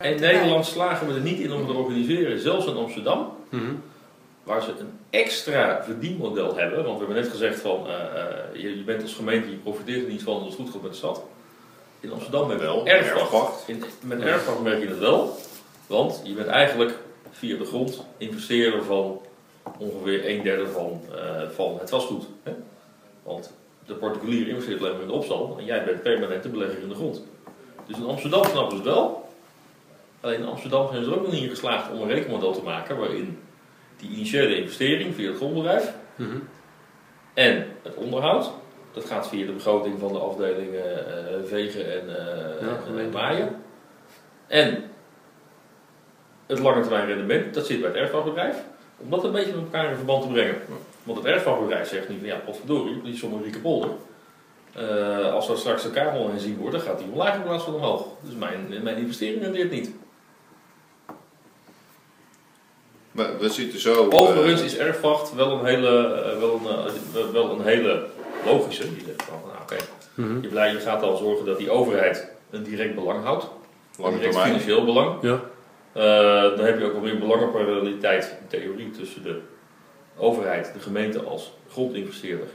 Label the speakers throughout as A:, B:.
A: In Nederland slagen we er niet in om te organiseren, zelfs in Amsterdam,
B: Mhm.
A: waar ze een extra verdienmodel hebben. Want we hebben net gezegd van, eh, eh, je, je bent als gemeente, je profiteert er niet van als het goed gaat met de stad. In Amsterdam hebben we
C: Wel,
A: erfpacht. met erfpacht merk je het wel, want je bent eigenlijk via de grond investeerder van ongeveer een derde van, eh, van het vastgoed. Hè? Want de particulier investeert alleen maar in de opstal en jij bent permanent de belegger in de grond. Dus in Amsterdam snappen ze het wel. Alleen in Amsterdam zijn ze er ook nog niet geslaagd om een rekenmodel te maken waarin die initiële investering via het grondbedrijf
B: Mhm.
A: en het onderhoud, dat gaat via de begroting van de afdelingen eh, vegen en, eh,
B: Ja,
A: en, maaien. En het lange termijn rendement, dat zit bij het erfpachtbedrijf. Om dat een beetje met elkaar in verband te brengen. Want het erfpachtbedrijf zegt nu van ja, potverdorie, die rieke polder. Eh, als er straks de kabel herzien wordt, dan gaat die omlaag in plaats van omhoog. Dus mijn, mijn investering rendeert niet.
C: We, we zitten zo... eh,
A: Overigens is erfpacht wel een hele, eh, wel een, eh, wel een hele logische. Die zegt van, nou oké,
B: Mhm.
A: je, blij, je gaat al zorgen dat die overheid een direct belang houdt.
C: lange
A: direct
C: termijn.
A: financieel belang.
B: Ja.
A: Eh, dan heb je ook alweer belangenparalleliteit in theorie tussen de overheid, de gemeente als grondinvesteerder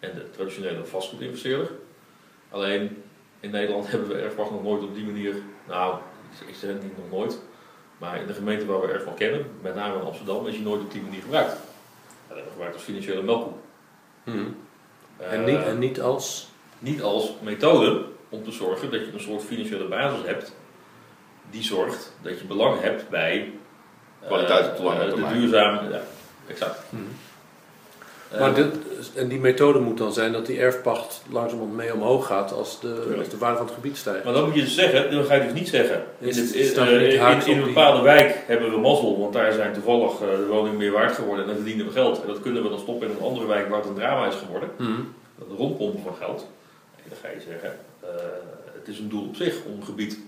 A: en de traditionele vastgoedinvesteerder. Alleen in Nederland hebben we erfpacht nog nooit op die manier, nou, ik- ik zeg het niet nog nooit, maar in de gemeente waar we erfpacht kennen, met name in Amsterdam, is die nooit op die manier gebruikt. Dat hebben we gebruikt als financiële melkkoe.
B: Mhm.
A: Eh,
B: En, niet, en niet als.
A: niet als methode om te zorgen dat je een soort financiële basis hebt die zorgt dat je belang hebt bij eh,
C: Kwaliteit op de lange
A: eh,
C: termijn.
A: duurzame, ja, exact.
B: Mhm.
A: Eh,
B: Maar dit, en die methode moet dan zijn dat die erfpacht langzamerhand mee omhoog gaat als de, als de waarde van het gebied stijgt.
A: maar dan moet je dus zeggen, dan ga je dus niet zeggen. In,
B: Is-
A: het- in, eh,
B: niet
A: in- een
B: die-
A: bepaalde wijk hebben we mazzel, want daar zijn toevallig eh, de woningen meer waard geworden en dan verdienen we geld. En dat kunnen we dan stoppen in een andere wijk waar het een drama is geworden.
B: Mhm.
A: Dat rondpompen van geld. En dan ga je zeggen, eh, het is een doel op zich om een gebied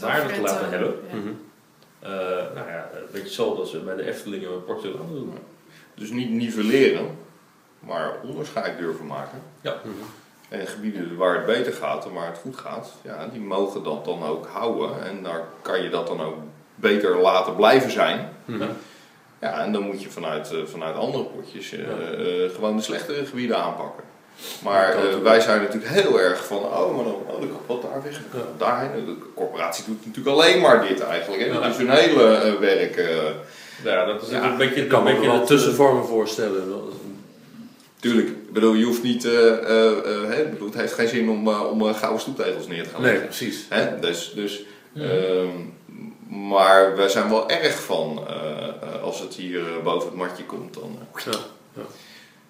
A: waarde te laten hebben.
D: Ja.
B: Mhm.
A: Eh, nou ja, een beetje hetzelfde als we bij de Efteling en Portulaan doen.
C: Dus niet nivelleren, maar onderscheid durven maken.
A: Ja.
C: En gebieden waar het beter gaat en waar het goed gaat, ja, die mogen dat dan ook houden. En daar kan je dat dan ook beter laten blijven zijn.
B: Mhm.
C: Ja, en dan moet je vanuit, eh, vanuit andere potjes eh,
B: Ja.
C: eh, gewoon de slechtere gebieden aanpakken. Maar wij zijn natuurlijk heel erg van, oh, maar dan, oh, dan kan wat daar weg,
B: Ja.
C: daarheen. De corporatie doet natuurlijk alleen maar dit eigenlijk. Hè?
B: Ja.
C: Is hun hele werk. Eh,
A: Ja, dat is
C: Ja,
A: een beetje,
B: Ik kan
A: een
B: me wel tussenvormen voorstellen.
C: Tuurlijk, ik bedoel, je hoeft niet, eh, eh, eh, hè, ik bedoel, het heeft geen zin om, om gouden stoeptegels neer te gaan
B: Nee,
C: leggen.
B: precies.
C: Hè? Dus, dus,
A: Ja.
C: ehm, maar wij zijn wel erg van, als het hier boven het matje komt, dan... eh,
B: Ja.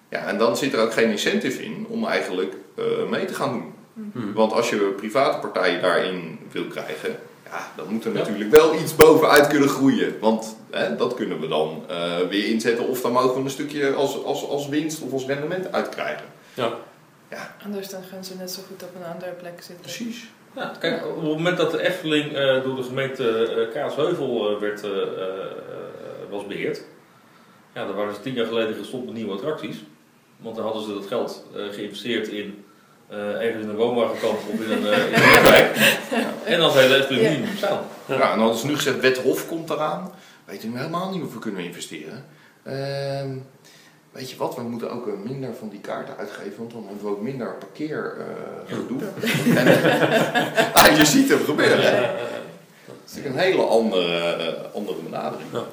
C: ja, en dan zit er ook geen incentive in om eigenlijk eh, mee te gaan doen.
B: Mhm.
C: Want als je private partijen daarin wil krijgen, ja, dan moet er
A: Ja.
C: natuurlijk wel iets bovenuit kunnen groeien. Want hè, dat kunnen we dan eh, weer inzetten of daar mogen we een stukje als, als, als winst of als rendement uitkrijgen.
B: Ja.
D: Anders dan gaan ze net zo goed op een andere plek zitten.
C: Precies.
A: Ja, kijk, op het moment dat de Efteling eh, door de gemeente eh, Kaatsheuvel werd, eh, eh, eh, was beheerd, ja, dan waren ze tien jaar geleden gestopt met nieuwe attracties. Want dan hadden ze dat geld eh, geïnvesteerd in ergens in een woonwagenkamp of in een, eh, in een wijk. En dan zei de Efteling
D: Ja.
A: niet meer bestaan.
C: Ja. en hadden ze nu gezegd, wet Hof komt eraan. Weten we helemaal niet of we kunnen investeren. Ehm, weet je wat, we moeten ook eh, minder van die kaarten uitgeven, want dan hebben we ook minder parkeergedoe. en ah, je ziet hem gebeuren. hè?
B: Ja, ja, ja.
C: Dat is natuurlijk een hele andere, eh, andere benadering.
B: Ja.